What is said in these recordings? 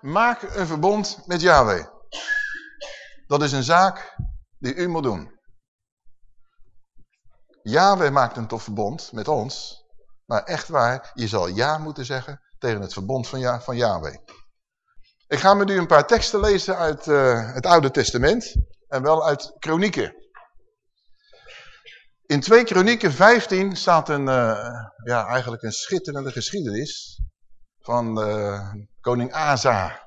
Maak een verbond met Yahweh. Dat is een zaak die u moet doen. Yahweh maakt een tof verbond met ons. Maar echt waar, je zal ja moeten zeggen tegen het verbond van, ja, van Yahweh. Ik ga met u een paar teksten lezen uit uh, het Oude Testament. En wel uit Kronieken. In 2 Kronieken 15 staat een, uh, ja, eigenlijk een schitterende geschiedenis van uh, koning Asa.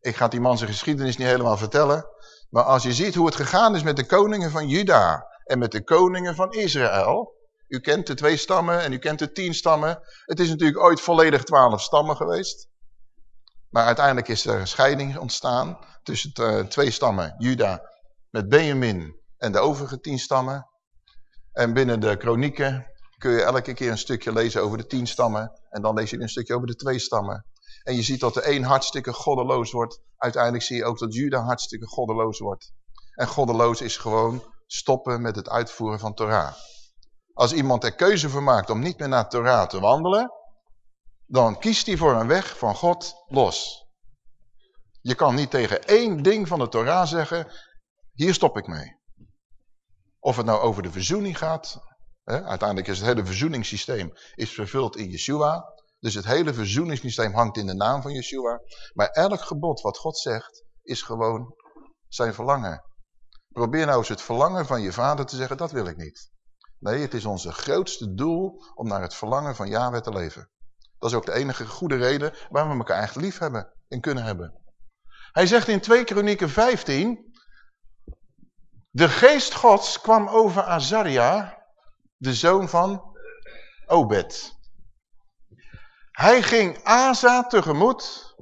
Ik ga die man zijn geschiedenis niet helemaal vertellen. Maar als je ziet hoe het gegaan is met de koningen van Juda en met de koningen van Israël. U kent de twee stammen en u kent de tien stammen. Het is natuurlijk ooit volledig twaalf stammen geweest. Maar uiteindelijk is er een scheiding ontstaan tussen de twee stammen. Juda met Benjamin en de overige tien stammen. En binnen de kronieken kun je elke keer een stukje lezen over de tien stammen. En dan lees je een stukje over de twee stammen. En je ziet dat de een hartstikke goddeloos wordt. Uiteindelijk zie je ook dat Juda hartstikke goddeloos wordt. En goddeloos is gewoon stoppen met het uitvoeren van Torah. Als iemand er keuze voor maakt om niet meer naar Torah te wandelen, dan kiest hij voor een weg van God los. Je kan niet tegen één ding van de Torah zeggen, hier stop ik mee. Of het nou over de verzoening gaat, uiteindelijk is het hele verzoeningssysteem is vervuld in Yeshua. Dus het hele verzoeningssysteem hangt in de naam van Yeshua. Maar elk gebod wat God zegt, is gewoon zijn verlangen. Probeer nou eens het verlangen van je vader te zeggen, dat wil ik niet. Nee, het is onze grootste doel om naar het verlangen van Yahweh te leven. Dat is ook de enige goede reden waarom we elkaar echt lief hebben en kunnen hebben. Hij zegt in 2 Kronieken 15, de geest gods kwam over Azaria, de zoon van Obed. Hij ging Asa tegemoet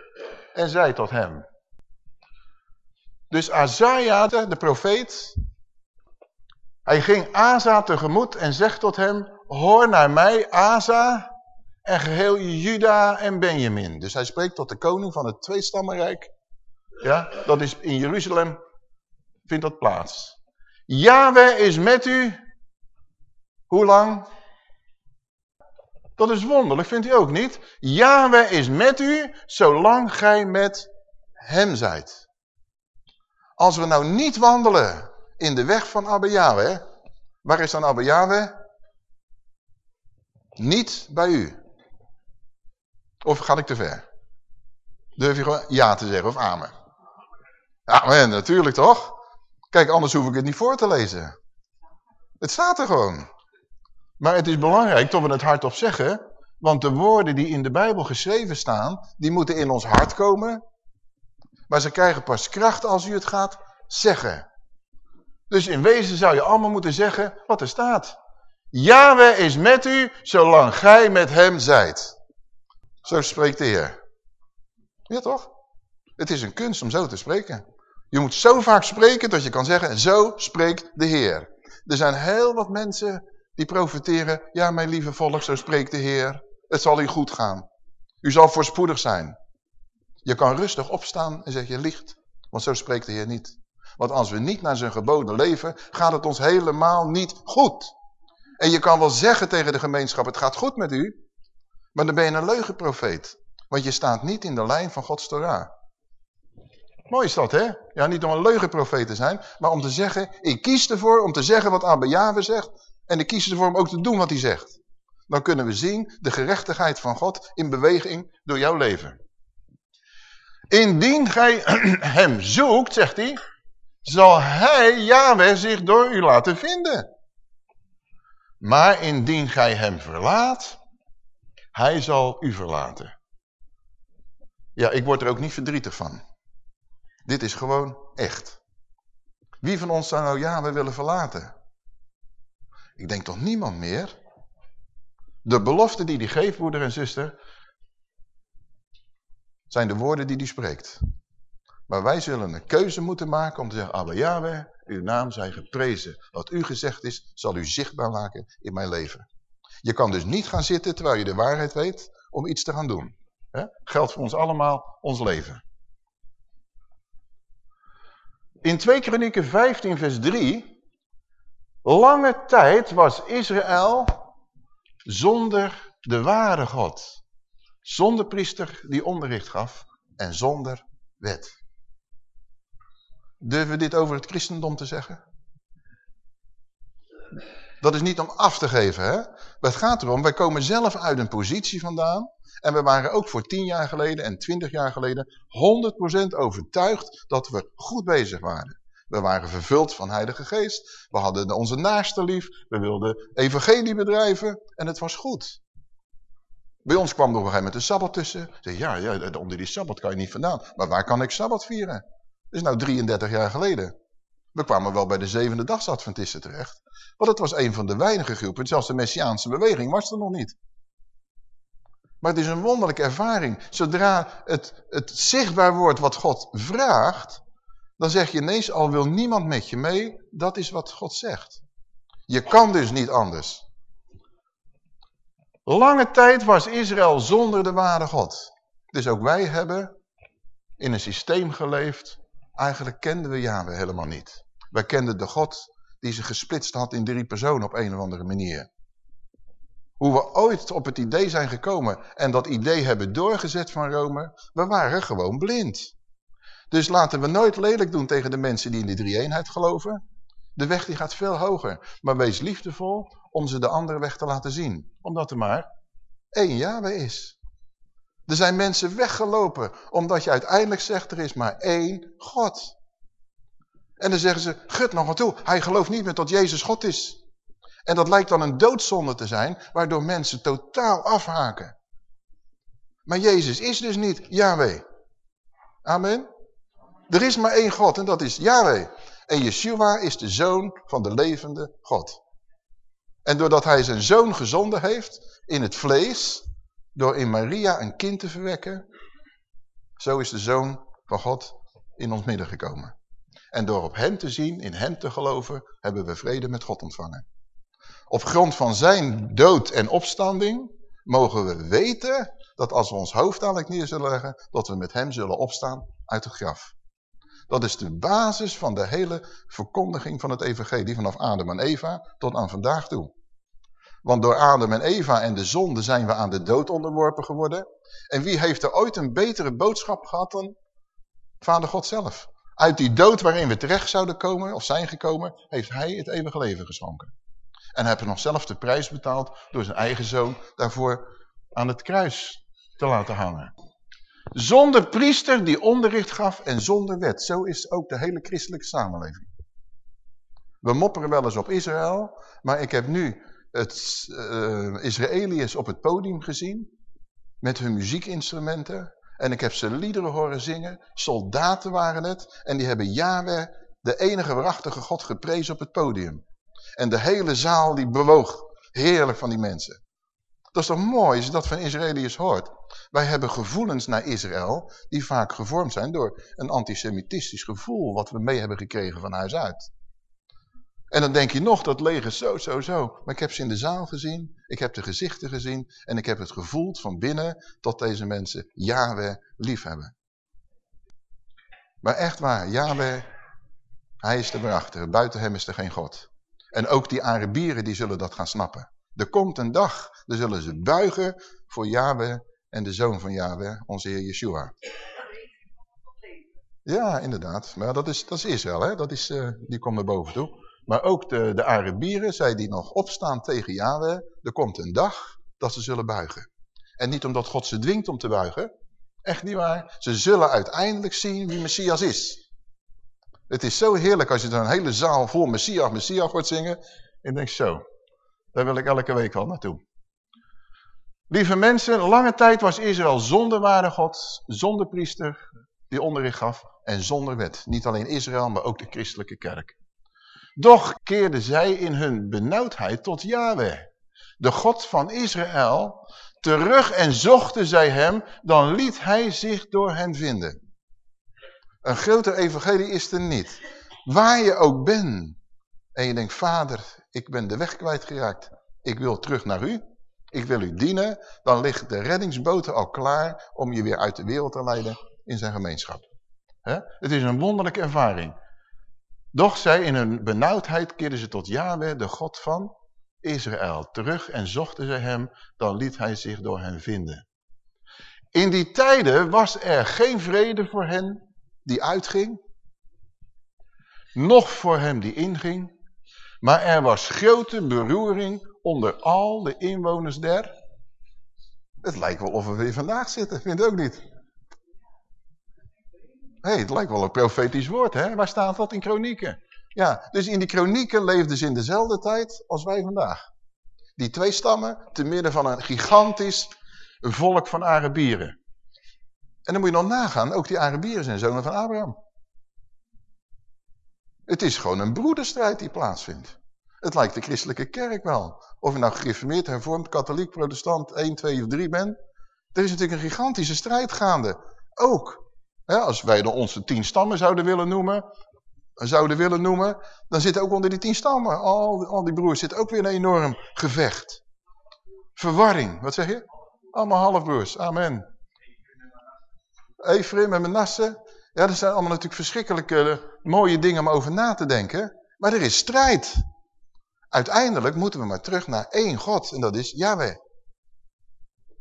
en zei tot hem. Dus Azaria, de profeet, hij ging Asa tegemoet en zegt tot hem, hoor naar mij, Asa, en geheel Juda en Benjamin. Dus hij spreekt tot de koning van het tweestammenrijk. Ja, dat is in Jeruzalem, vindt dat plaats. Yahweh is met u. Hoe lang? Dat is wonderlijk, vindt u ook niet? Yahweh is met u, zolang gij met hem zijt. Als we nou niet wandelen in de weg van Abba Yahweh, waar is dan Abba Yahweh? Niet bij u. Of ga ik te ver? Durf je gewoon ja te zeggen of amen? Amen, natuurlijk toch? Kijk, anders hoef ik het niet voor te lezen. Het staat er gewoon. Maar het is belangrijk dat we het hardop zeggen, want de woorden die in de Bijbel geschreven staan, die moeten in ons hart komen. Maar ze krijgen pas kracht als u het gaat zeggen. Dus in wezen zou je allemaal moeten zeggen wat er staat. Yahweh is met u, zolang gij met hem zijt. Zo spreekt de Heer. Ja toch? Het is een kunst om zo te spreken. Je moet zo vaak spreken dat je kan zeggen, zo spreekt de Heer. Er zijn heel wat mensen die profiteren, ja mijn lieve volk, zo spreekt de Heer. Het zal u goed gaan. U zal voorspoedig zijn. Je kan rustig opstaan en zeggen, je liegt. Want zo spreekt de Heer niet. Want als we niet naar zijn geboden leven, gaat het ons helemaal niet goed. En je kan wel zeggen tegen de gemeenschap, het gaat goed met u. Maar dan ben je een leugenprofeet. Want je staat niet in de lijn van Gods Torah. Mooi is dat, hè? Ja, niet om een leugenprofeet te zijn, maar om te zeggen, ik kies ervoor om te zeggen wat Abba Yahweh zegt. En ik kies ervoor om ook te doen wat hij zegt. Dan kunnen we zien de gerechtigheid van God in beweging door jouw leven. Indien gij hem zoekt, zegt hij, zal hij, Yahweh, zich door u laten vinden. Maar indien gij hem verlaat, hij zal u verlaten. Ja, ik word er ook niet verdrietig van. Dit is gewoon echt. Wie van ons zou nou Yahweh willen verlaten? Ik denk toch niemand meer? De belofte die hij geeft, broeder en zuster, zijn de woorden die hij spreekt. Maar wij zullen een keuze moeten maken om te zeggen, Abba Yahweh, uw naam zij geprezen. Wat u gezegd is, zal u zichtbaar maken in mijn leven. Je kan dus niet gaan zitten terwijl je de waarheid weet om iets te gaan doen. Geldt voor ons allemaal ons leven. In 2 Kronieken 15 vers 3. Lange tijd was Israël zonder de ware God. Zonder priester die onderricht gaf en zonder wet. Durven we dit over het christendom te zeggen? Dat is niet om af te geven, hè? Maar het gaat erom, wij komen zelf uit een positie vandaan. En we waren ook voor tien jaar geleden en twintig jaar geleden 100% overtuigd dat we goed bezig waren. We waren vervuld van heilige geest. We hadden onze naaste lief. We wilden evangelie bedrijven. En het was goed. Bij ons kwam er op een gegeven moment de Sabbat tussen. Zeg, ja, ja, onder die Sabbat kan je niet vandaan. Maar waar kan ik Sabbat vieren? Dat is nou 33 jaar geleden. We kwamen wel bij de zevende dagsadventisten terecht. Want het was een van de weinige groepen. Zelfs de Messiaanse beweging was er nog niet. Maar het is een wonderlijke ervaring. Zodra het, het zichtbaar wordt wat God vraagt, dan zeg je ineens, al wil niemand met je mee, dat is wat God zegt. Je kan dus niet anders. Lange tijd was Israël zonder de ware God. Dus ook wij hebben in een systeem geleefd. Eigenlijk kenden we Yahweh helemaal niet. Wij kenden de God die zich gesplitst had in drie personen op een of andere manier. Hoe we ooit op het idee zijn gekomen en dat idee hebben doorgezet van Rome, we waren gewoon blind. Dus laten we nooit lelijk doen tegen de mensen die in de drie-eenheid geloven. De weg die gaat veel hoger. Maar wees liefdevol om ze de andere weg te laten zien. Omdat er maar één Yahweh is. Er zijn mensen weggelopen omdat je uiteindelijk zegt er is maar één God. En dan zeggen ze, gut nog wat toe, hij gelooft niet meer dat Jezus God is. En dat lijkt dan een doodzonde te zijn, waardoor mensen totaal afhaken. Maar Jezus is dus niet Yahweh. Amen. Er is maar één God en dat is Yahweh. En Yeshua is de zoon van de levende God. En doordat hij zijn zoon gezonden heeft in het vlees, door in Maria een kind te verwekken, zo is de zoon van God in ons midden gekomen. En door op hem te zien, in hem te geloven, hebben we vrede met God ontvangen. Op grond van zijn dood en opstanding mogen we weten dat als we ons hoofd dadelijk neer zullen leggen, dat we met hem zullen opstaan uit het graf. Dat is de basis van de hele verkondiging van het evangelie vanaf Adam en Eva tot aan vandaag toe. Want door Adam en Eva en de zonde zijn we aan de dood onderworpen geworden. En wie heeft er ooit een betere boodschap gehad dan Vader God zelf? Uit die dood waarin we terecht zouden komen, of zijn gekomen, heeft hij het eeuwige leven geschonken. En heeft nog zelf de prijs betaald door zijn eigen zoon daarvoor aan het kruis te laten hangen. Zonder priester die onderricht gaf en zonder wet. Zo is ook de hele christelijke samenleving. We mopperen wel eens op Israël, maar ik heb nu het uh, Israëliërs op het podium gezien. Met hun muziekinstrumenten. En ik heb ze liederen horen zingen. Soldaten waren het. En die hebben Yahweh, de enige waarachtige God, geprezen op het podium. En de hele zaal die bewoog. Heerlijk van die mensen. Dat is toch mooi als je dat van Israëliërs hoort. Wij hebben gevoelens naar Israël die vaak gevormd zijn door een antisemitistisch gevoel wat we mee hebben gekregen van huis uit. En dan denk je nog dat leger zo, zo, zo. Maar ik heb ze in de zaal gezien, ik heb de gezichten gezien en ik heb het gevoeld van binnen dat deze mensen Yahweh lief hebben. Maar echt waar, Yahweh, hij is de brachter. Buiten hem is er geen God. En ook die Arabieren die zullen dat gaan snappen. Er komt een dag, dan zullen ze buigen voor Yahweh en de zoon van Yahweh, onze Heer Yeshua. Ja, inderdaad. Maar dat is, dat is Israël, hè? Dat is, uh, die komt naar boven toe. Maar ook de, de Arabieren, zij die nog opstaan tegen Yahweh, er komt een dag dat ze zullen buigen. En niet omdat God ze dwingt om te buigen. Echt niet waar. Ze zullen uiteindelijk zien wie Messias is. Het is zo heerlijk als je dan een hele zaal vol Messias, Messias hoort zingen. En denk zo, daar wil ik elke week al naartoe. Lieve mensen, lange tijd was Israël zonder ware God, zonder priester die onderricht gaf en zonder wet. Niet alleen Israël, maar ook de christelijke kerk. Doch keerden zij in hun benauwdheid tot Yahweh, de God van Israël, terug en zochten zij hem, dan liet hij zich door hen vinden. Een groter evangelie is er niet. Waar je ook bent en je denkt, vader, ik ben de weg kwijtgeraakt. Ik wil terug naar u. Ik wil u dienen. Dan ligt de reddingsboot al klaar om je weer uit de wereld te leiden in zijn gemeenschap. Het is een wonderlijke ervaring. Doch zij in hun benauwdheid keerden ze tot Yahweh, de God van Israël, terug en zochten ze hem, dan liet hij zich door hen vinden. In die tijden was er geen vrede voor hen die uitging, nog voor hem die inging, maar er was grote beroering onder al de inwoners der. Het lijkt wel of we weer vandaag zitten, vind je ook niet? hey, het lijkt wel een profetisch woord, hè? Waar staat dat in kronieken? Ja, dus in die kronieken leefden ze in dezelfde tijd als wij vandaag. Die twee stammen, te midden van een gigantisch volk van Arabieren. En dan moet je nog nagaan, ook die Arabieren zijn zonen van Abraham. Het is gewoon een broederstrijd die plaatsvindt. Het lijkt de christelijke kerk wel. Of je nou gereformeerd, hervormd, katholiek, protestant, 1, 2 of 3 bent. Er is natuurlijk een gigantische strijd gaande. Ook. als wij dan onze tien stammen zouden willen noemen, zouden willen noemen, dan zitten ook onder die tien stammen, al, al die broers, zit ook weer een enorm gevecht. Verwarring, wat zeg je? Allemaal halfbroers, amen. Ephraim en Manasse. Ja, dat zijn allemaal natuurlijk verschrikkelijke eh, mooie dingen om over na te denken. Maar er is strijd. Uiteindelijk moeten we maar terug naar één God en dat is Yahweh.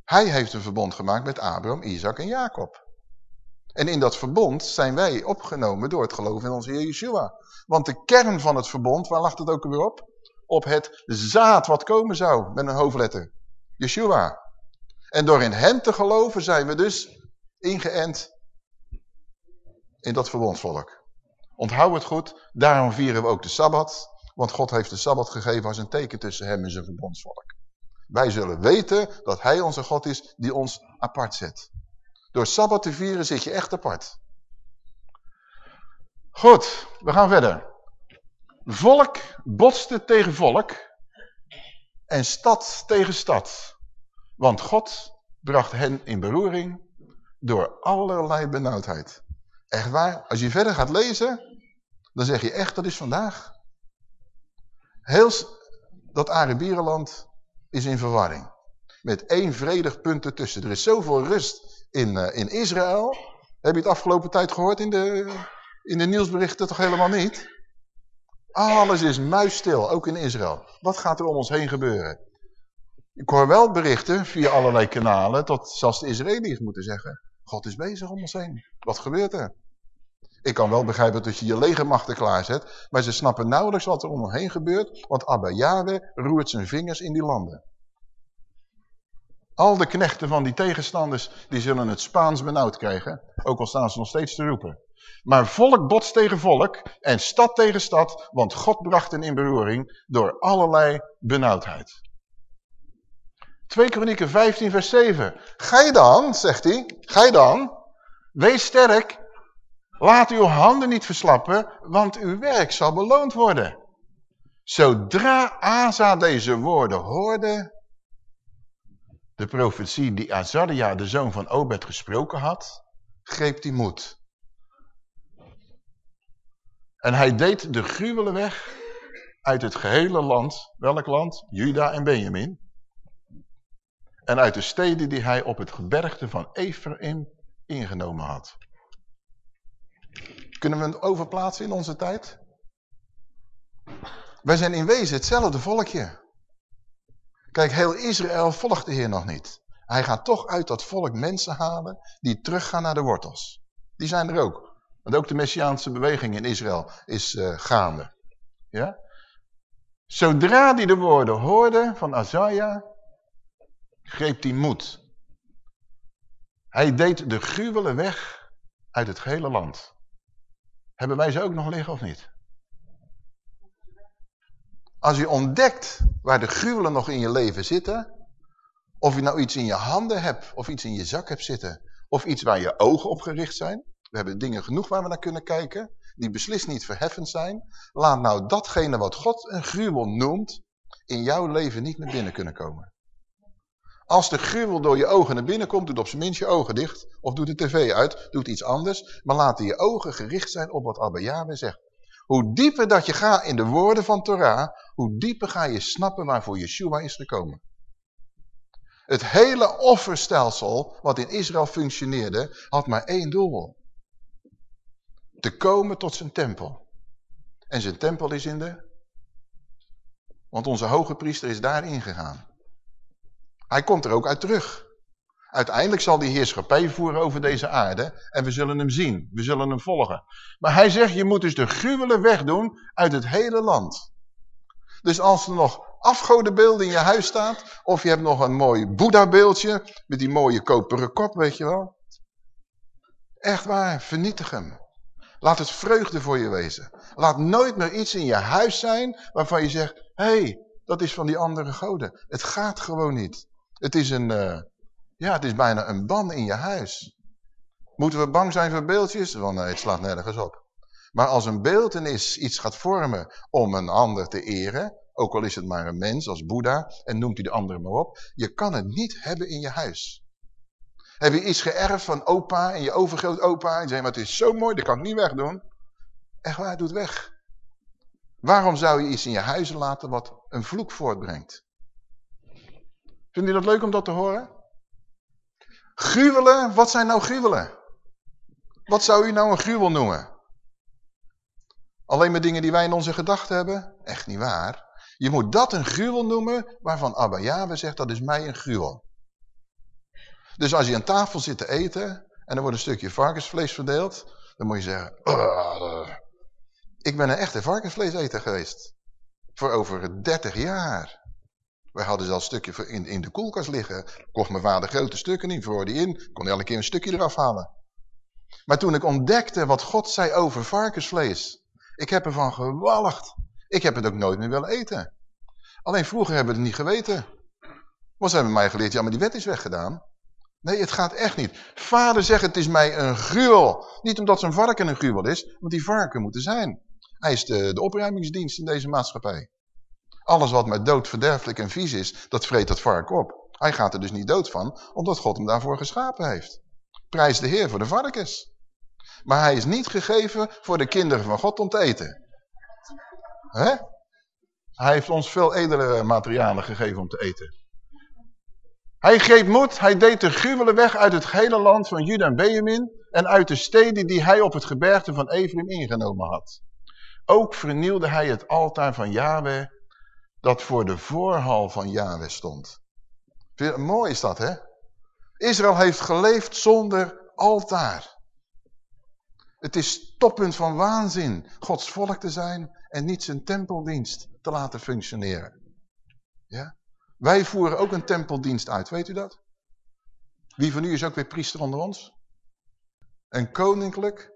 Hij heeft een verbond gemaakt met Abraham, Isaac en Jacob. En in dat verbond zijn wij opgenomen door het geloof in onze Heer Yeshua. Want de kern van het verbond, waar lag het ook weer op? Op het zaad wat komen zou, met een hoofdletter. Yeshua. En door in hem te geloven zijn we dus ingeënt in dat verbondsvolk. Onthoud het goed, daarom vieren we ook de Sabbat. Want God heeft de Sabbat gegeven als een teken tussen hem en zijn verbondsvolk. Wij zullen weten dat hij onze God is die ons apart zet. Door Sabbat te vieren zit je echt apart. Goed, we gaan verder. Volk botste tegen volk en stad tegen stad. Want God bracht hen in beroering door allerlei benauwdheid. Echt waar, als je verder gaat lezen, dan zeg je echt, dat is vandaag. Heel dat Arabierenland is in verwarring. Met één vredig punt ertussen. Er is zoveel rust in, uh, in Israël. Heb je het afgelopen tijd gehoord in de, in de nieuwsberichten toch helemaal niet? Alles is muisstil, ook in Israël. Wat gaat er om ons heen gebeuren? Ik hoor wel berichten via allerlei kanalen, tot zelfs de Israëliërs moeten zeggen. God is bezig om ons heen. Wat gebeurt er? Ik kan wel begrijpen dat je je legermachten klaarzet, maar ze snappen nauwelijks wat er om hen heen gebeurt, want Abba Yahweh roert zijn vingers in die landen. Al de knechten van die tegenstanders, die zullen het Spaans benauwd krijgen, ook al staan ze nog steeds te roepen. Maar volk botst tegen volk en stad tegen stad, want God bracht hen in beroering door allerlei benauwdheid. 2 Kronieken 15 vers 7. Ga je dan, zegt hij, ga je dan, wees sterk, laat uw handen niet verslappen, want uw werk zal beloond worden. Zodra Asa deze woorden hoorde, de profetie die Azaria, de zoon van Obed, gesproken had, greep hij moed. En hij deed de gruwelen weg uit het gehele land. Welk land? Juda en Benjamin en uit de steden die hij op het gebergte van Ephraim ingenomen had. Kunnen we het overplaatsen in onze tijd? Wij zijn in wezen hetzelfde volkje. Kijk, heel Israël volgt de Heer nog niet. Hij gaat toch uit dat volk mensen halen die teruggaan naar de wortels. Die zijn er ook. Want ook de Messiaanse beweging in Israël is uh, gaande. Ja? Zodra die de woorden hoorde van Azaja, greep hij moed. Hij deed de gruwelen weg uit het hele land. Hebben wij ze ook nog liggen of niet? Als je ontdekt waar de gruwelen nog in je leven zitten, of je nou iets in je handen hebt, of iets in je zak hebt zitten, of iets waar je ogen op gericht zijn, we hebben dingen genoeg waar we naar kunnen kijken, die beslist niet verheffend zijn, laat nou datgene wat God een gruwel noemt, in jouw leven niet naar binnen kunnen komen. Als de gruwel door je ogen naar binnen komt, doet op zijn minst je ogen dicht. Of doet de tv uit, doet iets anders. Maar laten je ogen gericht zijn op wat Abba Yahweh zegt. Hoe dieper dat je gaat in de woorden van Torah, hoe dieper ga je snappen waarvoor Yeshua is gekomen. Het hele offerstelsel wat in Israël functioneerde, had maar één doel. Te komen tot zijn tempel. En zijn tempel is in de... Want onze hoge priester is daarin gegaan. Hij komt er ook uit terug. Uiteindelijk zal die heerschappij voeren over deze aarde en we zullen hem zien, we zullen hem volgen. Maar hij zegt, je moet dus de gruwelen wegdoen uit het hele land. Dus als er nog afgodenbeelden in je huis staat, of je hebt nog een mooi Boeddha-beeldje met die mooie koperen kop, weet je wel. Echt waar, vernietig hem. Laat het vreugde voor je wezen. Laat nooit meer iets in je huis zijn waarvan je zegt, hé, hey, dat is van die andere goden. Het gaat gewoon niet. Het is een, uh, ja, het is bijna een ban in je huis. Moeten we bang zijn voor beeldjes? Want nee, het slaat nergens op. Maar als een beeldenis iets gaat vormen om een ander te eren, ook al is het maar een mens als Boeddha, en noemt hij de andere maar op, je kan het niet hebben in je huis. Heb je iets geërfd van opa en je overgrootopa en zeg maar het is zo mooi, dat kan ik niet wegdoen. Echt waar, doe het weg. Waarom zou je iets in je huis laten wat een vloek voortbrengt? Vind je dat leuk om dat te horen? Gruwelen, wat zijn nou gruwelen? Wat zou u nou een gruwel noemen? Alleen maar dingen die wij in onze gedachten hebben? Echt niet waar. Je moet dat een gruwel noemen waarvan Abba Yahweh zegt dat is mij een gruwel. Dus als je aan tafel zit te eten en er wordt een stukje varkensvlees verdeeld, dan moet je zeggen, ik ben een echte varkensvleeseter geweest. Voor over 30 jaar. Wij hadden zelfs stukje in, in de koelkast liggen. Kocht mijn vader grote stukken niet, voor die in. Kon elke keer een stukje eraf halen. Maar toen ik ontdekte wat God zei over varkensvlees. Ik heb ervan gewalligd. Ik heb het ook nooit meer willen eten. Alleen vroeger hebben we het niet geweten. Want ze hebben mij geleerd, ja maar die wet is weggedaan. Nee, het gaat echt niet. Vader zegt, het is mij een gruwel. Niet omdat zijn varken een gruwel is, want die varken moeten zijn. Hij is de opruimingsdienst in deze maatschappij. Alles wat met dood, verderfelijk en vies is, dat vreet dat varken op. Hij gaat er dus niet dood van, omdat God hem daarvoor geschapen heeft. Prijs de Heer voor de varkens. Maar hij is niet gegeven voor de kinderen van God om te eten. Hè? Hij heeft ons veel edele materialen gegeven om te eten. Hij greep moed, hij deed de gruwelen weg uit het hele land van Juda en Benjamin en uit de steden die hij op het gebergte van Ephraim ingenomen had. Ook vernielde hij het altaar van Yahweh dat voor de voorhal van Yahweh stond. Mooi is dat, hè? Israël heeft geleefd zonder altaar. Het is toppunt van waanzin Gods volk te zijn en niet zijn tempeldienst te laten functioneren. Ja? Wij voeren ook een tempeldienst uit, weet u dat? Wie van u is ook weer priester onder ons? Een koninklijk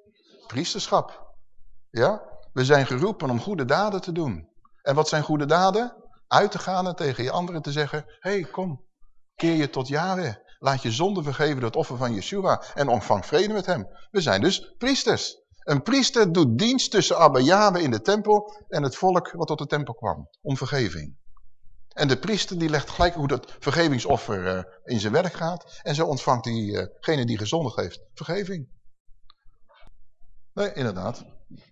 priesterschap. Ja? We zijn geroepen om goede daden te doen. En wat zijn goede daden? Uit te gaan en tegen je anderen te zeggen, hey, kom, keer je tot Yahweh. Laat je zonde vergeven door het offer van Yeshua en ontvang vrede met hem. We zijn dus priesters. Een priester doet dienst tussen Abba Yahweh in de tempel en het volk wat tot de tempel kwam, om vergeving. En de priester die legt gelijk hoe dat vergevingsoffer uh, in zijn werk gaat. En zo ontvangt diegene uh die gezondigd heeft vergeving. Nee, inderdaad.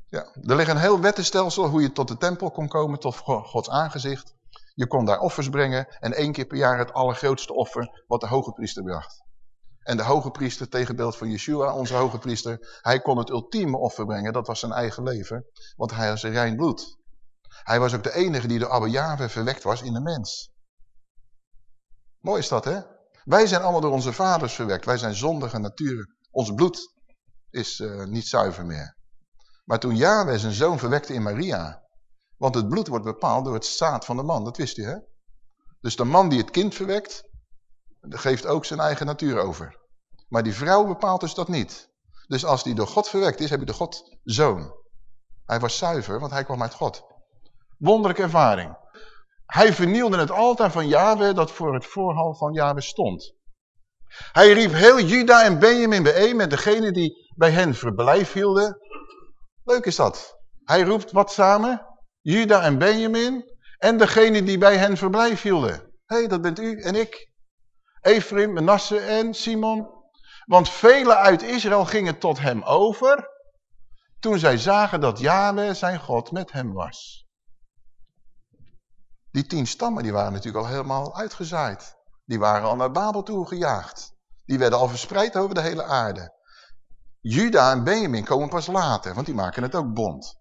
Ja, er ligt een heel wettenstelsel hoe je tot de tempel kon komen, tot Gods aangezicht. Je kon daar offers brengen en één keer per jaar het allergrootste offer wat de hoge priester bracht. En de hoge priester, tegenbeeld van Yeshua, onze hoge priester, hij kon het ultieme offer brengen, dat was zijn eigen leven, want hij was rein bloed. Hij was ook de enige die door Abba Yahweh verwekt was in de mens. Mooi is dat, hè? Wij zijn allemaal door onze vaders verwekt. Wij zijn zondige natuur. Ons bloed is uh, niet zuiver meer. Maar toen Yahweh zijn zoon verwekte in Maria... want het bloed wordt bepaald door het zaad van de man, dat wist u, hè? Dus de man die het kind verwekt... geeft ook zijn eigen natuur over. Maar die vrouw bepaalt dus dat niet. Dus als die door God verwekt is, heb je de God zoon. Hij was zuiver, want hij kwam uit God. Wonderlijke ervaring. Hij vernielde het altaar van Yahweh dat voor het voorhal van Yahweh stond. Hij riep heel Juda en Benjamin bijeen met degene die bij hen verblijf hielden. Leuk is dat. Hij roept wat samen? Juda en Benjamin en degene die bij hen verblijf hielden. Hé, hey, dat bent u en ik. Ephraim, Manasse en Simon. Want velen uit Israël gingen tot hem over toen zij zagen dat Yahweh zijn God met hem was. Die tien stammen die waren natuurlijk al helemaal uitgezaaid. Die waren al naar Babel toe gejaagd. Die werden al verspreid over de hele aarde. Juda en Benjamin komen pas later, want die maken het ook bond.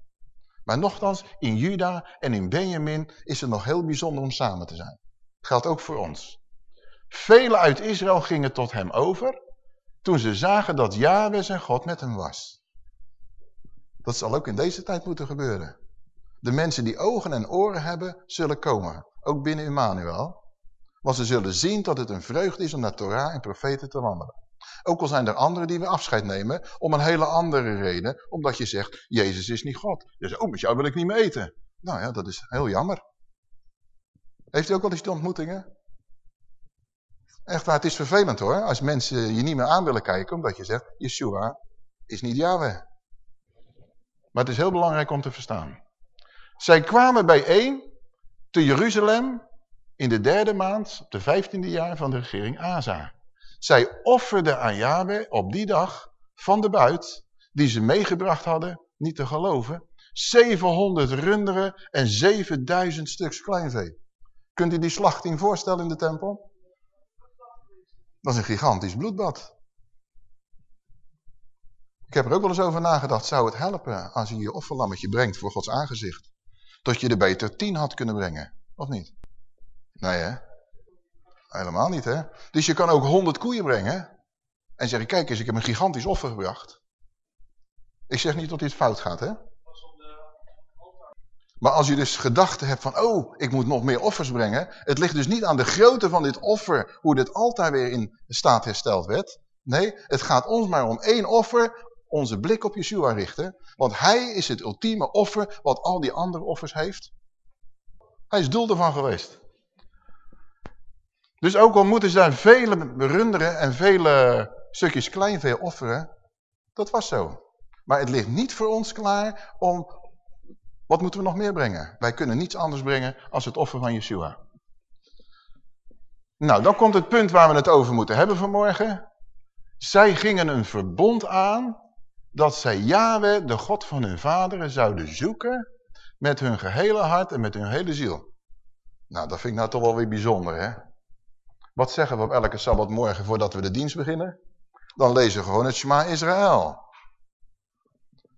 Maar nogthans, in Juda en in Benjamin is het nog heel bijzonder om samen te zijn. Geldt ook voor ons. Velen uit Israël gingen tot hem over, toen ze zagen dat Yahweh zijn God met hem was. Dat zal ook in deze tijd moeten gebeuren. De mensen die ogen en oren hebben, zullen komen. Ook binnen Immanuel. Want ze zullen zien dat het een vreugde is om naar Torah en profeten te wandelen. Ook al zijn er anderen die we afscheid nemen om een hele andere reden. Omdat je zegt, Jezus is niet God. Je zegt, oh, met jou wil ik niet meer eten. Nou ja, dat is heel jammer. Heeft u ook wel eens de ontmoetingen? Echt waar, het is vervelend hoor. Als mensen je niet meer aan willen kijken omdat je zegt, Yeshua is niet Yahweh. Maar het is heel belangrijk om te verstaan. Zij kwamen bijeen te Jeruzalem in de derde maand, op de vijftiende jaar van de regering Asa. Zij offerden aan Yahweh op die dag van de buit, die ze meegebracht hadden, niet te geloven, 700 runderen en 7000 stuks kleinvee. Kunt u die slachting voorstellen in de tempel? Dat is een gigantisch bloedbad. Ik heb er ook wel eens over nagedacht, zou het helpen als je je offerlammetje brengt voor Gods aangezicht? Dat je er beter tien had kunnen brengen, of niet? Nee hè? Helemaal niet hè? Dus je kan ook honderd koeien brengen en zeggen, kijk eens, ik heb een gigantisch offer gebracht. Ik zeg niet dat dit fout gaat hè? Maar als je dus gedachten hebt van, oh, ik moet nog meer offers brengen. Het ligt dus niet aan de grootte van dit offer, hoe dit altaar weer in staat hersteld werd. Nee, het gaat ons maar om één offer, onze blik op Yeshua richten. Want hij is het ultieme offer wat al die andere offers heeft. Hij is doel ervan geweest. Dus ook al moeten ze vele runderen en vele stukjes kleinvee offeren, dat was zo. Maar het ligt niet voor ons klaar om wat moeten we nog meer brengen? Wij kunnen niets anders brengen als het offer van Yeshua. Nou, dan komt het punt waar we het over moeten hebben vanmorgen. Zij gingen een verbond aan dat zij Yahweh, de God van hun vaderen, zouden zoeken met hun gehele hart en met hun hele ziel. Nou, dat vind ik nou toch wel weer bijzonder, hè? Wat zeggen we op elke Sabbatmorgen voordat we de dienst beginnen? Dan lezen we gewoon het Shema Israël.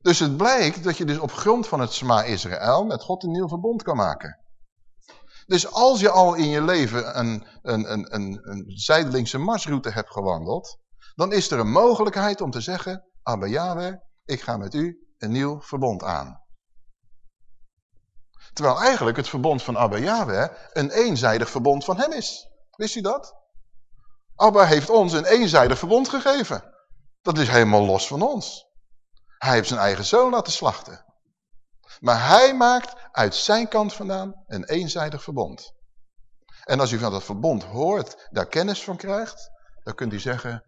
Dus het blijkt dat je dus op grond van het Sma Israël met God een nieuw verbond kan maken. Dus als je al in je leven een, een, een, een, een zijdelingse marsroute hebt gewandeld, dan is er een mogelijkheid om te zeggen, Abba Yahweh, ik ga met u een nieuw verbond aan. Terwijl eigenlijk het verbond van Abba Yahweh een eenzijdig verbond van hem is. Wist u dat? Abba heeft ons een eenzijdig verbond gegeven. Dat is helemaal los van ons. Hij heeft zijn eigen zoon laten slachten. Maar hij maakt uit zijn kant vandaan een eenzijdig verbond. En als u van dat verbond hoort, daar kennis van krijgt, dan kunt u zeggen,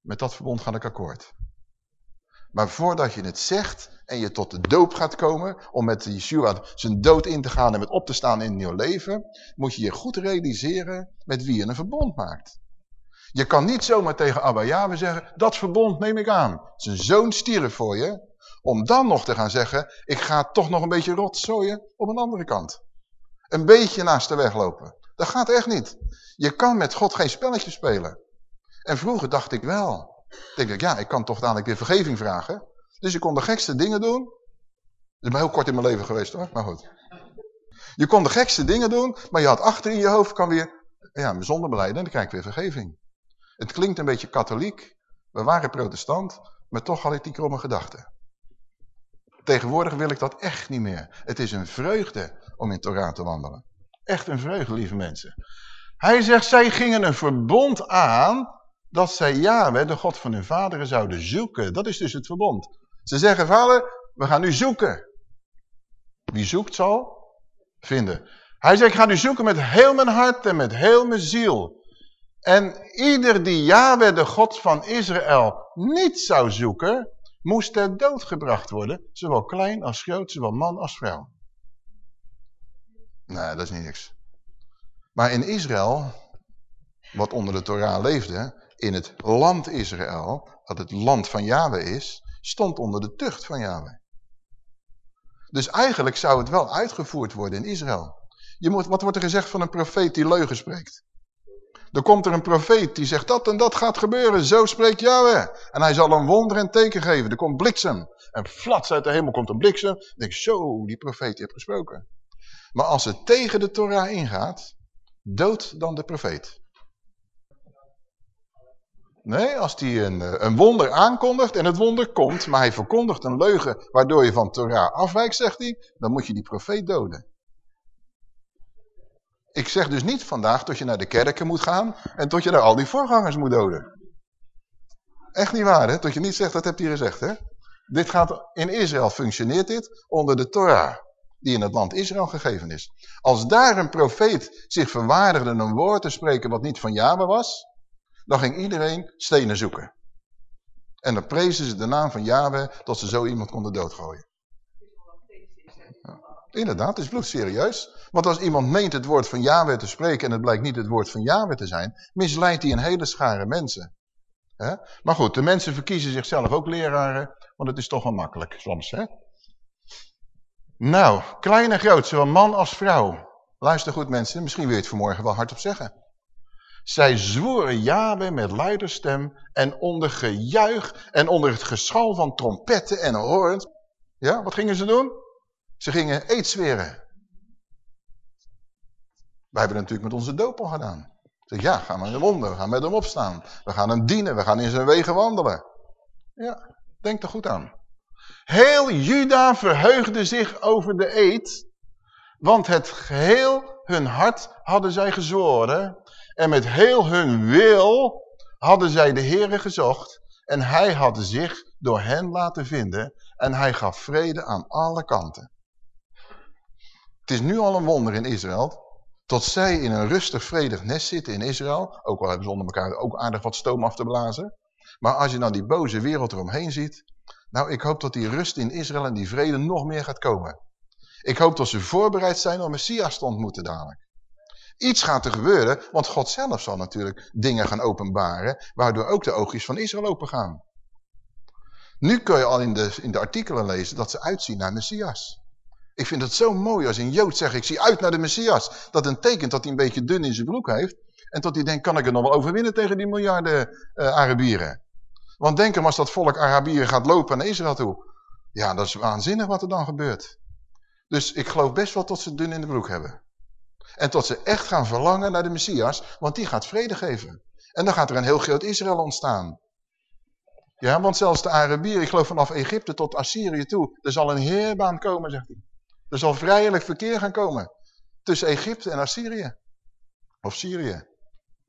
met dat verbond ga ik akkoord. Maar voordat je het zegt en je tot de doop gaat komen, om met Yeshua zijn dood in te gaan en met op te staan in een nieuw leven, moet je je goed realiseren met wie je een verbond maakt. Je kan niet zomaar tegen Abba Yahweh zeggen, dat verbond neem ik aan. Zijn zoon stierf voor je, om dan nog te gaan zeggen, ik ga toch nog een beetje rotzooien op een andere kant. Een beetje naast de weg lopen. Dat gaat echt niet. Je kan met God geen spelletje spelen. En vroeger dacht ik wel. Denk ik, ja, ik kan toch dadelijk weer vergeving vragen. Dus ik kon de gekste dingen doen. Dat is maar heel kort in mijn leven geweest hoor, maar goed. Je kon de gekste dingen doen, maar je had achter in je hoofd kan weer, ja, zonder beleiden en dan krijg ik weer vergeving. Het klinkt een beetje katholiek. We waren protestant, maar toch had ik die kromme gedachten. Tegenwoordig wil ik dat echt niet meer. Het is een vreugde om in Torah te wandelen. Echt een vreugde, lieve mensen. Hij zegt, zij gingen een verbond aan dat zij Yahweh, de God van hun vaderen, zouden zoeken. Dat is dus het verbond. Ze zeggen, vader, we gaan nu zoeken. Wie zoekt zal vinden. Hij zegt, ik ga nu zoeken met heel mijn hart en met heel mijn ziel. En ieder die Yahweh, de God van Israël, niet zou zoeken, moest ter dood gebracht worden. Zowel klein als groot, zowel man als vrouw. Nee, dat is niet niks. Maar in Israël, wat onder de Torah leefde, in het land Israël, wat het land van Yahweh is, stond onder de tucht van Yahweh. Dus eigenlijk zou het wel uitgevoerd worden in Israël. Je moet, wat wordt er gezegd van een profeet die leugen spreekt? Dan komt er een profeet die zegt dat en dat gaat gebeuren. Zo spreekt Yahweh. En hij zal een wonder en teken geven. Er komt bliksem. En flats uit de hemel komt een bliksem. Dan denk ik, zo, die profeet heeft gesproken. Maar als het tegen de Torah ingaat, dood dan de profeet. Nee, als hij een, eh, een wonder aankondigt en het wonder komt, maar hij verkondigt een leugen waardoor je van Torah afwijkt, zegt hij, dan moet je die profeet doden. Ik zeg dus niet vandaag dat je naar de kerken moet gaan en tot je daar al die voorgangers moet doden. Echt niet waar, hè? Dat je niet zegt, dat hebt hij gezegd, hè? Dit gaat, in Israël functioneert dit onder de Torah, die in het land Israël gegeven is. Als daar een profeet zich verwaardigde een woord te spreken wat niet van Yahweh was, dan ging iedereen stenen zoeken. En dan prezen ze de naam van Yahweh tot ze zo iemand konden doodgooien. Ja. Inderdaad, het is bloedserieus. Want als iemand meent het woord van Yahweh te spreken en het blijkt niet het woord van Yahweh te zijn, misleidt hij een hele schare mensen. Maar goed, de mensen verkiezen zichzelf ook leraren, want het is toch wel makkelijk soms. Hè? Nou, klein en groot, zowel man als vrouw. Luister goed mensen, misschien wil je het vanmorgen wel hardop zeggen. Zij zwoeren Yahweh met luider stem en onder gejuich en onder het geschal van trompetten en hoorns. Ja, wat gingen ze doen? Ze gingen eetzweren. Wij hebben natuurlijk met onze doop al gedaan. Zeg, ja, gaan we hem onder, we gaan met hem opstaan. We gaan hem dienen, we gaan in zijn wegen wandelen. Ja, denk er goed aan. Heel Juda verheugde zich over de eed, want het geheel hun hart hadden zij gezworen en met heel hun wil hadden zij de Heere gezocht en hij had zich door hen laten vinden en hij gaf vrede aan alle kanten. Het is nu al een wonder in Israël tot zij in een rustig, vredig nest zitten in Israël. Ook al hebben ze onder elkaar ook aardig wat stoom af te blazen. Maar als je dan die boze wereld eromheen ziet. Nou, ik hoop dat die rust in Israël en die vrede nog meer gaat komen. Ik hoop dat ze voorbereid zijn om Messias te ontmoeten dadelijk. Iets gaat er gebeuren, want God zelf zal natuurlijk dingen gaan openbaren, waardoor ook de oogjes van Israël open gaan. Nu kun je al in de, in de artikelen lezen dat ze uitzien naar Messias. Ik vind het zo mooi als een Jood zegt, ik zie uit naar de Messias. Dat een tekent dat hij een beetje dun in zijn broek heeft. En dat hij denkt, kan ik het nog wel overwinnen tegen die miljarden uh, Arabieren? Want denk hem als dat volk Arabieren gaat lopen naar Israël toe. Ja, dat is waanzinnig wat er dan gebeurt. Dus ik geloof best wel dat ze dun in de broek hebben. En tot ze echt gaan verlangen naar de Messias, want die gaat vrede geven. En dan gaat er een heel groot Israël ontstaan. Ja, want zelfs de Arabieren, ik geloof vanaf Egypte tot Assyrië toe, er zal een heerbaan komen, zegt hij. Er zal vrijelijk verkeer gaan komen tussen Egypte en Assyrië. Of Syrië.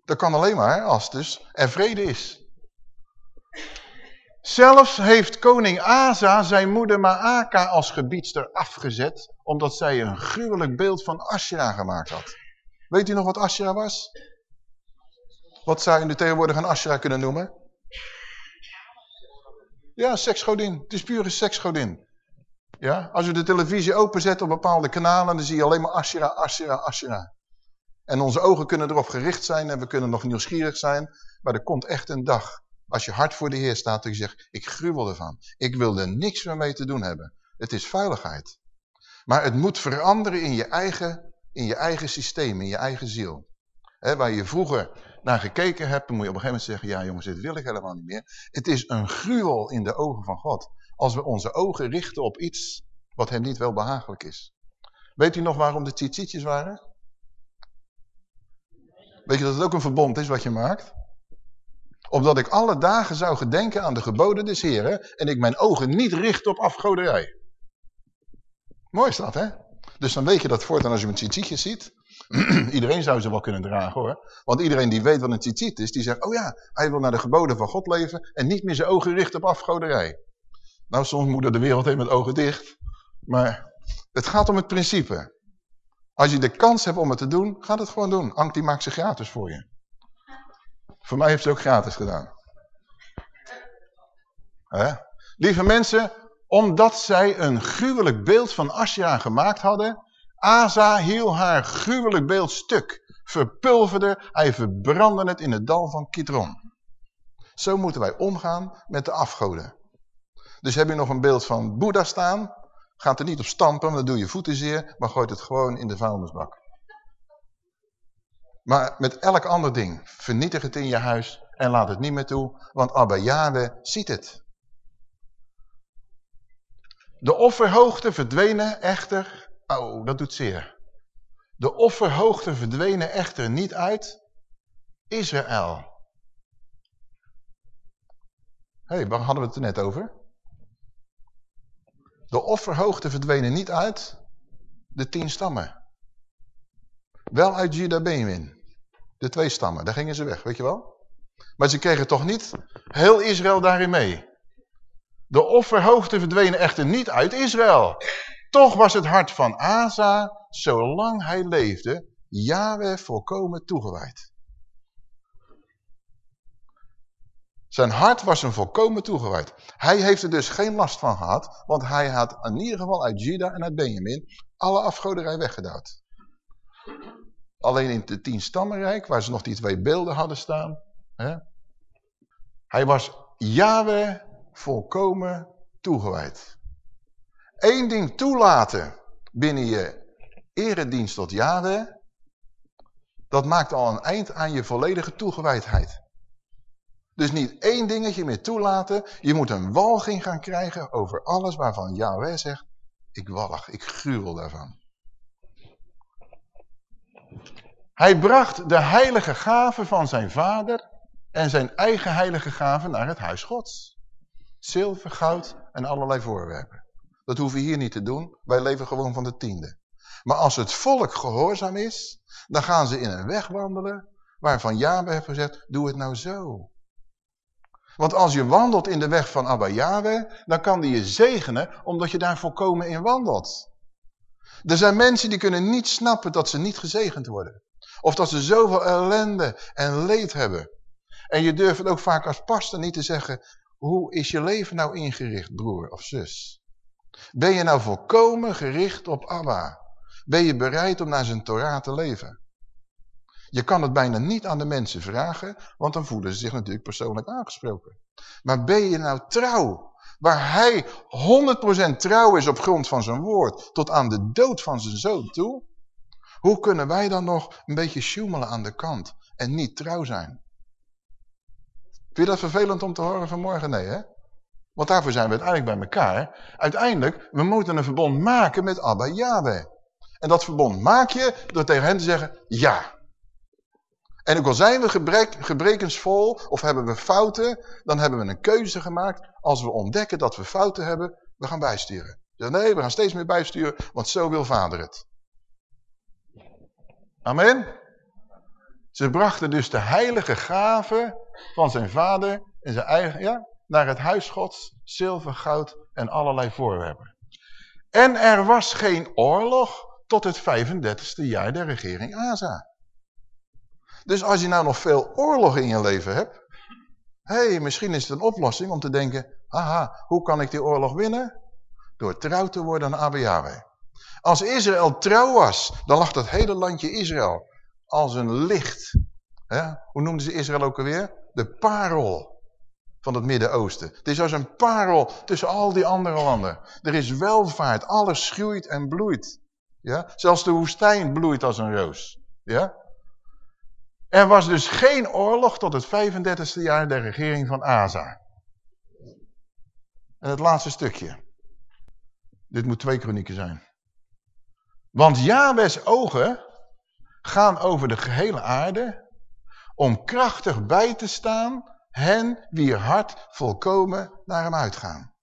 Dat kan alleen maar als dus er vrede is. Zelfs heeft koning Asa zijn moeder Maaka als gebiedster afgezet, omdat zij een gruwelijk beeld van Asherah gemaakt had. Weet u nog wat Asherah was? Wat zou je nu tegenwoordig een Asherah kunnen noemen? Ja, seksgodin. Het is pure seksgodin. Ja? Als u de televisie openzet op bepaalde kanalen, dan zie je alleen maar Asherah, Asherah, Asherah. En onze ogen kunnen erop gericht zijn en we kunnen nog nieuwsgierig zijn. Maar er komt echt een dag, als je hart voor de Heer staat, dat je zegt, ik gruwel ervan. Ik wil er niks meer mee te doen hebben. Het is veiligheid. Maar het moet veranderen in je eigen, in je eigen systeem, in je eigen ziel. waar je vroeger naar gekeken hebt, dan moet je op een gegeven moment zeggen, ja jongens, dit wil ik helemaal niet meer. Het is een gruwel in de ogen van God. Als we onze ogen richten op iets wat hem niet wel behagelijk is. Weet u nog waarom de tzitzitjes waren? Weet je dat het ook een verbond is wat je maakt? Omdat ik alle dagen zou gedenken aan de geboden des Heren en ik mijn ogen niet richt op afgoderij. Mooi is dat, hè? Dus dan weet je dat voortaan als je een tzitzitje ziet, iedereen zou ze wel kunnen dragen hoor. Want iedereen die weet wat een tzitzit is, die zegt, oh ja, hij wil naar de geboden van God leven en niet meer zijn ogen richten op afgoderij. Nou, soms moet de wereld heen met ogen dicht. Maar het gaat om het principe. Als je de kans hebt om het te doen, ga het gewoon doen. Ank maakt ze gratis voor je. Voor mij heeft ze ook gratis gedaan. He? Lieve mensen, omdat zij een gruwelijk beeld van Asja gemaakt hadden, Asa hiel haar gruwelijk beeld stuk, verpulverde, hij verbrandde het in het dal van Kidron. Zo moeten wij omgaan met de afgoden. Dus heb je nog een beeld van Boeddha staan, gaat er niet op stampen, dan doe je voeten zeer, maar gooit het gewoon in de vuilnisbak. Maar met elk ander ding, vernietig het in je huis en laat het niet meer toe, want Abba ziet het. De offerhoogte verdwenen echter, oh dat doet zeer. De offerhoogte verdwenen echter niet uit Israël. Hé, hey, waar hadden we het er net over? De offerhoogte verdwenen niet uit de tien stammen. Wel uit Juda Benjamin. De twee stammen, daar gingen ze weg, weet je wel? Maar ze kregen toch niet heel Israël daarin mee. De offerhoogte verdwenen echter niet uit Israël. Toch was het hart van Asa, zolang hij leefde, Yahweh volkomen toegewijd. Zijn hart was hem volkomen toegewijd. Hij heeft er dus geen last van gehad, want hij had in ieder geval uit Juda en uit Benjamin alle afgoderij weggedouwd. Alleen in het tien stammenrijk, waar ze nog die twee beelden hadden staan. Hè? Hij was Yahweh volkomen toegewijd. Eén ding toelaten binnen je eredienst tot Yahweh, dat maakt al een eind aan je volledige toegewijdheid. Dus niet één dingetje meer toelaten. Je moet een walging gaan krijgen over alles waarvan Yahweh zegt, ik walg, ik gruwel daarvan. Hij bracht de heilige gaven van zijn vader en zijn eigen heilige gaven naar het huis gods. Zilver, goud en allerlei voorwerpen. Dat hoeven we hier niet te doen, wij leven gewoon van de tiende. Maar als het volk gehoorzaam is, dan gaan ze in een weg wandelen waarvan Yahweh heeft gezegd, doe het nou zo. Want als je wandelt in de weg van Abba Yahweh, dan kan die je zegenen, omdat je daar volkomen in wandelt. Er zijn mensen die kunnen niet snappen dat ze niet gezegend worden. Of dat ze zoveel ellende en leed hebben. En je durft het ook vaak als pastor niet te zeggen, hoe is je leven nou ingericht, broer of zus? Ben je nou volkomen gericht op Abba? Ben je bereid om naar zijn Torah te leven? Je kan het bijna niet aan de mensen vragen, want dan voelen ze zich natuurlijk persoonlijk aangesproken. Maar ben je nou trouw? Waar hij 100% trouw is op grond van zijn woord, tot aan de dood van zijn zoon toe. Hoe kunnen wij dan nog een beetje sjoemelen aan de kant en niet trouw zijn? Vind je dat vervelend om te horen vanmorgen? Nee, hè? Want daarvoor zijn we uiteindelijk bij elkaar. Uiteindelijk, we moeten een verbond maken met Abba Yahweh. En dat verbond maak je door tegen hen te zeggen, ja, en ook al zijn we gebrek, gebrekensvol of hebben we fouten, dan hebben we een keuze gemaakt. Als we ontdekken dat we fouten hebben, we gaan bijsturen. Ja, nee, we gaan steeds meer bijsturen, want zo wil vader het. Amen. Ze brachten dus de heilige gaven van zijn vader en zijn eigen, ja, naar het huis gods, zilver, goud en allerlei voorwerpen. En er was geen oorlog tot het 35ste jaar der regering Asa. Dus als je nou nog veel oorlog in je leven hebt, hey, misschien is het een oplossing om te denken, haha, hoe kan ik die oorlog winnen? Door trouw te worden aan Abba Als Israël trouw was, dan lag dat hele landje Israël als een licht. Hoe noemden ze Israël ook alweer? De parel van het Midden-Oosten. Het is als een parel tussen al die andere landen. Er is welvaart, alles groeit en bloeit. Ja? Zelfs de woestijn bloeit als een roos. Ja? Er was dus geen oorlog tot het 35e jaar der regering van Asa. En het laatste stukje. Dit moet twee kronieken zijn. Want Jahwes ogen gaan over de gehele aarde om krachtig bij te staan hen wier hart volkomen naar hem uitgaan.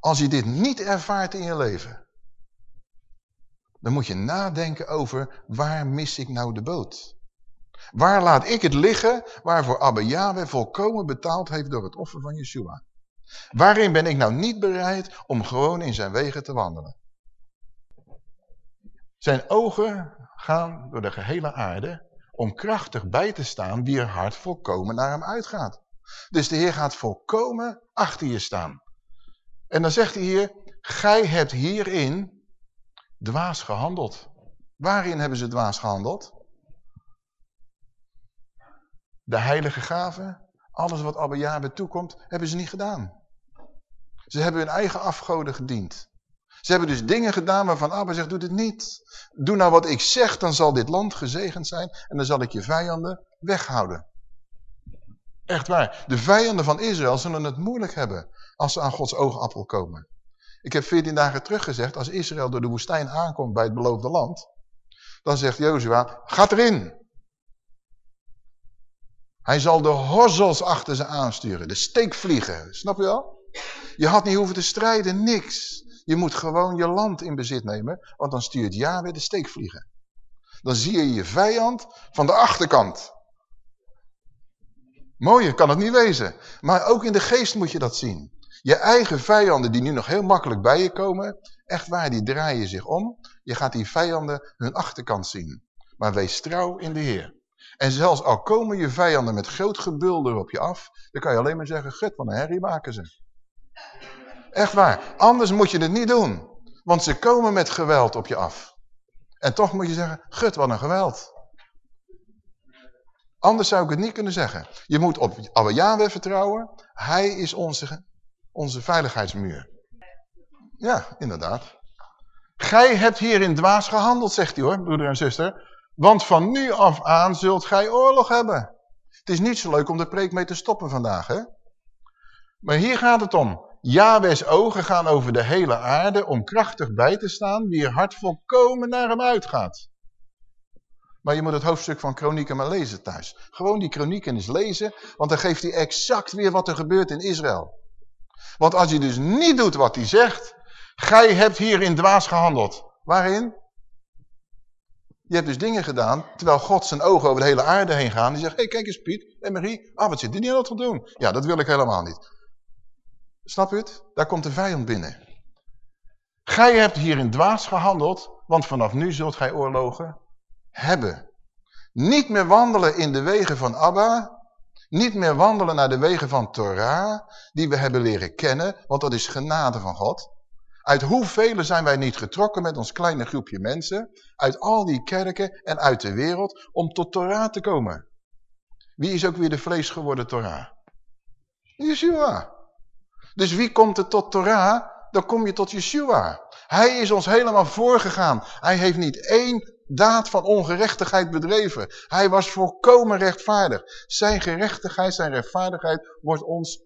Als je dit niet ervaart in je leven, dan moet je nadenken over waar mis ik nou de boot? Waar laat ik het liggen waarvoor Abba Yahweh volkomen betaald heeft door het offer van Yeshua? Waarin ben ik nou niet bereid om gewoon in zijn wegen te wandelen? Zijn ogen gaan door de gehele aarde om krachtig bij te staan wie er hart volkomen naar hem uitgaat. Dus de Heer gaat volkomen achter je staan. En dan zegt hij hier, gij hebt hierin dwaas gehandeld. Waarin hebben ze dwaas gehandeld? de heilige gaven, alles wat Abba Yahweh toekomt, hebben ze niet gedaan. Ze hebben hun eigen afgoden gediend. Ze hebben dus dingen gedaan waarvan Abba zegt, doe dit niet. Doe nou wat ik zeg, dan zal dit land gezegend zijn en dan zal ik je vijanden weghouden. Echt waar. De vijanden van Israël zullen het moeilijk hebben als ze aan Gods oogappel komen. Ik heb veertien dagen terug gezegd, als Israël door de woestijn aankomt bij het beloofde land, dan zegt Jozua, ga erin. Hij zal de horzels achter ze aansturen, de steekvliegen. Snap je wel? Je had niet hoeven te strijden, niks. Je moet gewoon je land in bezit nemen, want dan stuurt Yahweh de steekvliegen. Dan zie je je vijand van de achterkant. Mooier kan het niet wezen. Maar ook in de geest moet je dat zien. Je eigen vijanden die nu nog heel makkelijk bij je komen, echt waar, die draaien zich om. Je gaat die vijanden hun achterkant zien. Maar wees trouw in de Heer. En zelfs al komen je vijanden met groot gebulder op je af, dan kan je alleen maar zeggen, gut, wat een herrie maken ze. Echt waar. Anders moet je het niet doen. Want ze komen met geweld op je af. En toch moet je zeggen, gut, wat een geweld. Anders zou ik het niet kunnen zeggen. Je moet op Abba Yahweh vertrouwen. Hij is onze, onze veiligheidsmuur. Ja, inderdaad. Gij hebt hierin dwaas gehandeld, zegt hij hoor, broeder en zuster. Want van nu af aan zult gij oorlog hebben. Het is niet zo leuk om de preek mee te stoppen vandaag, hè? Maar hier gaat het om. Jahwes ogen gaan over de hele aarde om krachtig bij te staan, wie er hart volkomen naar hem uitgaat. Maar je moet het hoofdstuk van Kronieken maar lezen thuis. Gewoon die Kronieken eens lezen, want dan geeft hij exact weer wat er gebeurt in Israël. Want als je dus niet doet wat hij zegt, gij hebt hierin dwaas gehandeld. Waarin? Je hebt dus dingen gedaan, terwijl God zijn ogen over de hele aarde heen gaan. Die zegt, hey, kijk eens Piet en Marie, ah wat zit die niet aan te doen? Ja, dat wil ik helemaal niet. Snap u het? Daar komt de vijand binnen. Gij hebt hierin dwaas gehandeld, want vanaf nu zult gij oorlogen hebben. Niet meer wandelen in de wegen van Abba, niet meer wandelen naar de wegen van Torah, die we hebben leren kennen, want dat is genade van God. Uit hoeveel zijn wij niet getrokken met ons kleine groepje mensen, uit al die kerken en uit de wereld, om tot Torah te komen. Wie is ook weer de vlees geworden Torah? Yeshua. Dus wie komt er tot Torah? Dan kom je tot Yeshua. Hij is ons helemaal voorgegaan. Hij heeft niet één daad van ongerechtigheid bedreven. Hij was volkomen rechtvaardig. Zijn gerechtigheid, zijn rechtvaardigheid wordt ons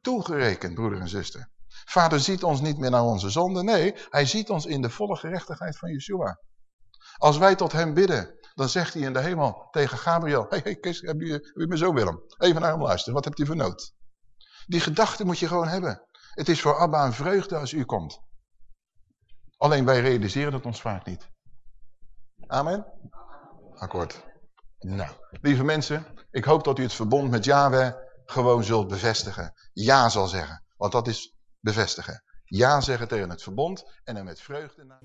toegerekend, broeder en zuster. Vader ziet ons niet meer naar onze zonde. Nee, hij ziet ons in de volle gerechtigheid van Yeshua. Als wij tot hem bidden, dan zegt hij in de hemel tegen Gabriel. Hé, hey, hey, heb je, heb je me zo Willem? Even naar hem luisteren, wat hebt u voor nood? Die gedachte moet je gewoon hebben. Het is voor Abba een vreugde als u komt. Alleen wij realiseren het ons vaak niet. Amen? Akkoord. Nou, lieve mensen, ik hoop dat u het verbond met Yahweh gewoon zult bevestigen. Ja zal zeggen, want dat is bevestigen. Ja zeggen tegen het verbond en er met vreugde naar...